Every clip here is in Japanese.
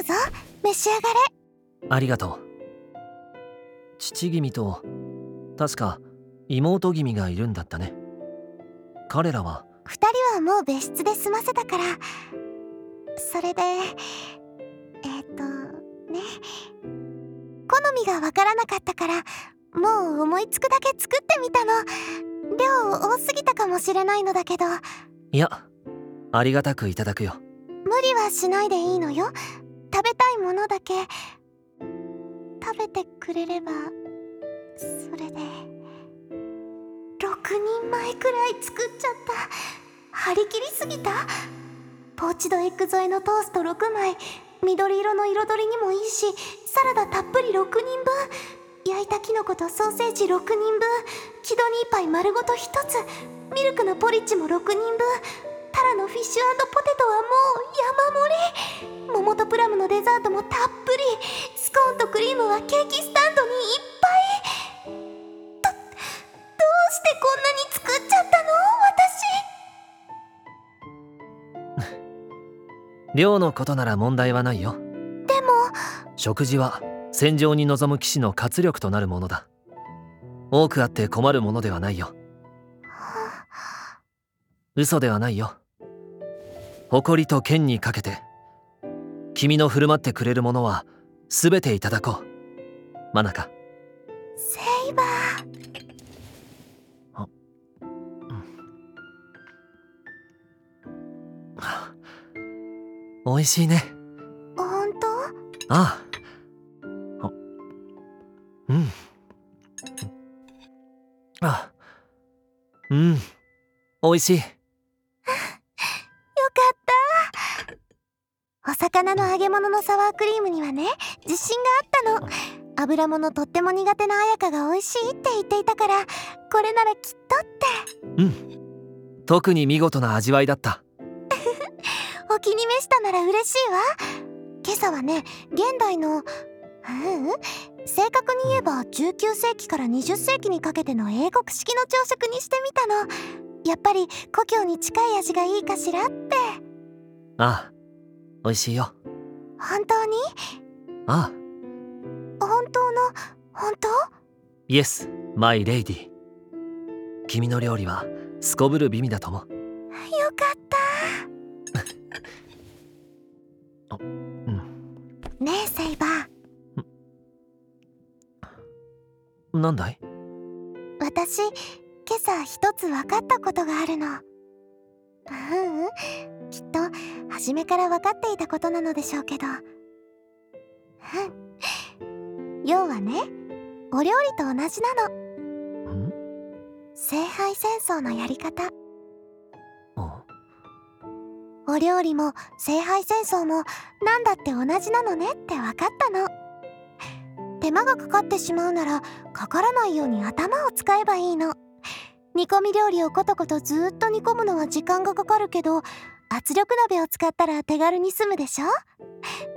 うぞ。召し上がれ。ありがとう。父君と確か妹君がいるんだったね。彼らは。2人はもう別室で済ませたから。それでえっ、とね。好みがわからなかったからもう思いつくだけ作ってみたの。量多すぎたかもしれないのだけど。いやありがたくいただくよ。無理はしないでいいのよ食べたいものだけ食べてくれればそれで6人前くらい作っちゃった。張り切りすぎた。ポーチドエッグ添えのトースト6枚。緑色の彩りにもいいしサラダたっぷり6人分。焼いたキノコとソーセージ6人分。キドニーパイ丸ごと1つ。ミルクのポリッチも6人分。タラのフィッシュポテトはもう山盛り桃とプラムのデザートもたっぷりスコーンとクリームはケーキスタンドにいっぱい。どどうしてこんなに作っちゃったの？私。量のことなら問題はないよでも。食事は戦場に臨む騎士の活力となるものだ。多くあって困るものではないよ。嘘ではないよ誇りと剣にかけて君の振る舞ってくれるものは全ていただこう。マナカ。セイバー。あ、うん、おいしいね。本当？ああ。うん。あうん。おいしい魚の揚げ物のサワークリームにはね自信があったの。油物とっても苦手な綾香が美味しいって言っていたからこれならきっとって。うん。特に見事な味わいだった。お気に召したなら嬉しいわ。今朝はね現代のううん正確に言えば19世紀から20世紀にかけての英国式の朝食にしてみたの。やっぱり故郷に近い味がいいかしらって。ああ美味しいよ。本当に？ああ。本当の？本当？イエスマイレイディ君の料理はすこぶる美味だと思う。よかった。うん。ねえセイバー。なんだい？私今朝一つ分かったことがあるの。ううん初めから分かっていたことなのでしょうけど。うん。要はねお料理と同じなの。ん聖杯戦争のやり方。あお料理も聖杯戦争も何だって同じなのねって分かったの。手間がかかってしまうならかからないように頭を使えばいいの。煮込み料理をコトコトずっと煮込むのは時間がかかるけど圧力鍋を使ったら手軽に済むでしょ？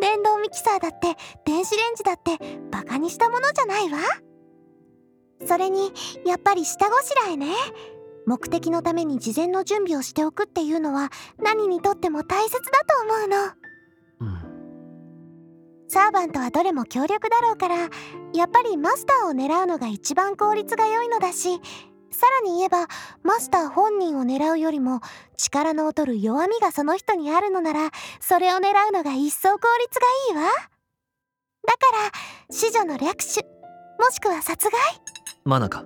電動ミキサーだって電子レンジだってバカにしたものじゃないわ。それにやっぱり下ごしらえね。目的のために事前の準備をしておくっていうのは何にとっても大切だと思うの。うん。サーバントはどれも強力だろうからやっぱりマスターを狙うのが一番効率が良いのだしさらに言えばマスター本人を狙うよりも力の劣る弱みがその人にあるのならそれを狙うのが一層効率がいいわ。だから死女の略取もしくは殺害？マナカ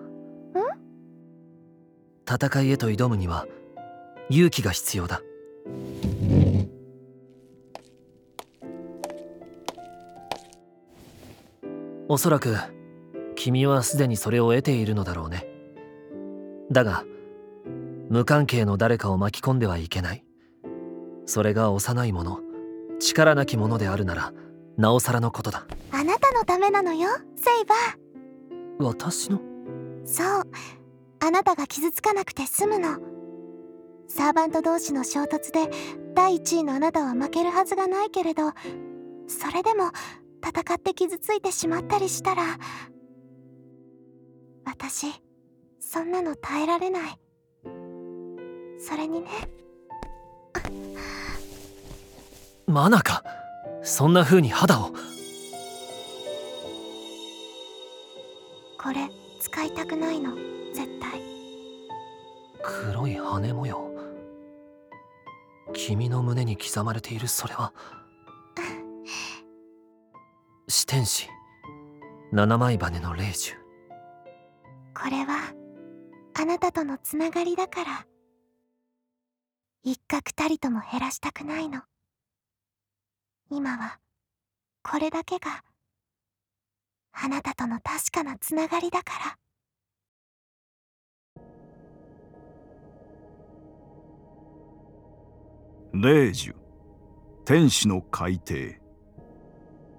戦いへと挑むには勇気が必要だ。おそらく君はすでにそれを得ているのだろうねだが無関係の誰かを巻き込んではいけない。それが幼い者力なき者であるならなおさらのことだ。あなたのためなのよセイバー。私の？そう。あなたが傷つかなくて済むの。サーバント同士の衝突で第一位のあなたは負けるはずがないけれどそれでも戦って傷ついてしまったりしたら私そんなの耐えられない。それにね。マナカそんな風に肌を。これ使いたくないの。絶対。黒い羽模様。君の胸に刻まれているそれは。四天使。七枚羽の霊樹これはあなたとのつながりだから。一角たりとも減らしたくないの。今はこれだけがあなたとの確かなつながりだから。霊樹。天使の海底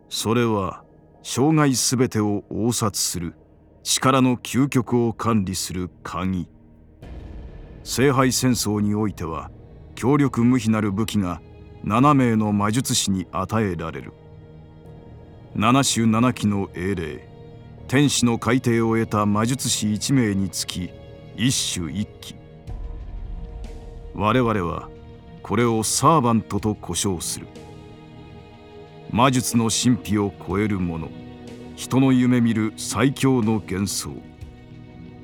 それは生涯すべてを応殺する。力の究極を管理する鍵。聖杯戦争においては強力無比なる武器が7名の魔術師に与えられる。7種7機の英霊。天使の海底を得た魔術師1名につき一種一機。我々はこれをサーバントと呼称する。魔術の神秘を超えるもの。人の夢見る最強の幻想。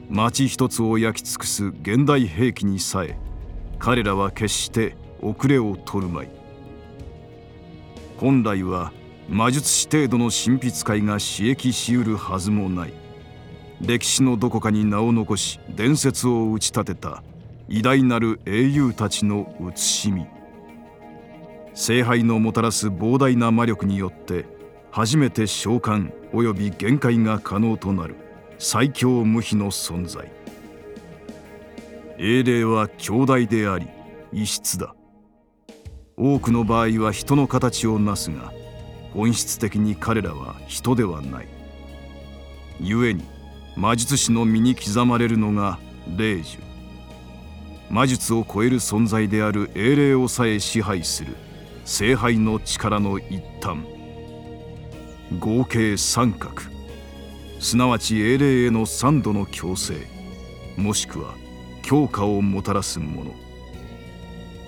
町一つを焼き尽くす現代兵器にさえ彼らは決して遅れを取るまい。本来は魔術師程度の神秘使いが刺激しうるはずもない。歴史のどこかに名を残し伝説を打ち立てた偉大なる英雄たちの写しみ聖杯のもたらす膨大な魔力によって初めて召喚及び限界が可能となる最強無比の存在。英霊は強大であり異質だ。多くの場合は人の形をなすが本質的に彼らは人ではない。故に魔術師の身に刻まれるのが霊樹魔術を超える存在である英霊をさえ支配する聖杯の力の一端。合計三角。すなわち英霊への三度の強制。もしくは強化をもたらすもの。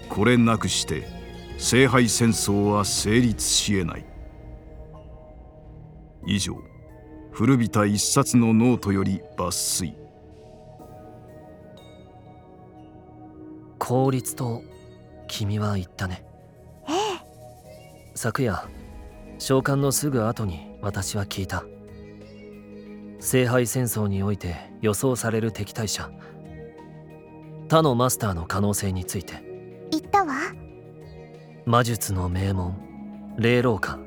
これなくして聖杯戦争は成立しえない。以上。古びた一冊のノートより抜粋。効率と君は言ったね。ええ。昨夜召喚のすぐ後に私は聞いた。聖杯戦争において予想される敵対者。他のマスターの可能性について。言ったわ。魔術の名門霊老館。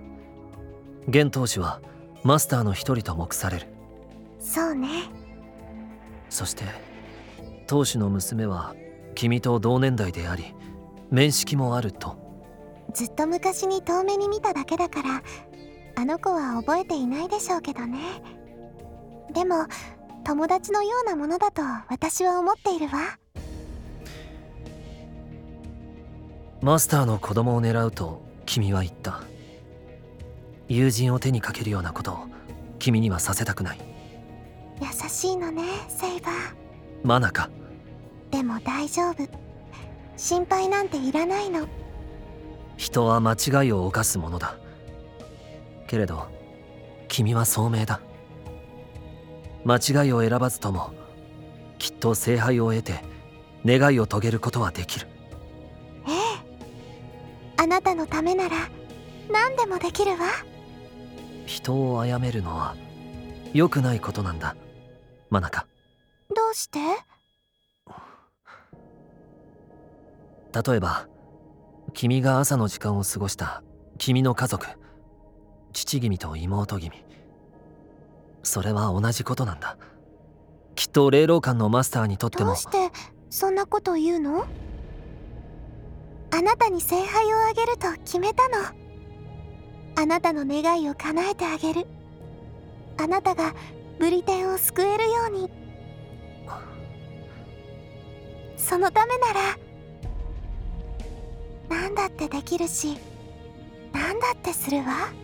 現当主はマスターの一人と目される。そうね。そして当主の娘は君と同年代であり面識もあるとずっと昔に遠目に見ただけだからあの子は覚えていないでしょうけどね。でも友達のようなものだと私は思っているわ。マスターの子供を狙うと君は言った。友人を手にかけるようなことを君にはさせたくない。優しいのねセイバー。マナカでも大丈夫。心配なんていらないの人は間違いを犯すものだ。けれど君は聡明だ。間違いを選ばずともきっと聖杯を得て願いを遂げることはできる。ええ。あなたのためなら何でもできるわ。人を殺めるのは良くないことなんだ。マナカどうして？例えば君が朝の時間を過ごした。君の家族。父君と妹君。それは同じことなんだ。きっと霊老館のマスターにとっても。どうしてそんなこと言うの？あなたに聖杯をあげると決めたの。あなたの願いを叶えてあげる。あなたがブリテンを救えるように。そのためなら何だってできるし何だってするわ。